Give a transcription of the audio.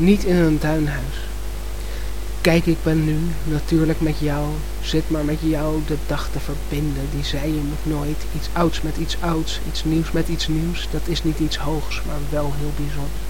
niet in een tuinhuis. Kijk, ik ben nu natuurlijk met jou, zit maar met jou de dag te verbinden. Die zei je moet nooit iets ouds met iets ouds, iets nieuws met iets nieuws. Dat is niet iets hoogs, maar wel heel bijzonder.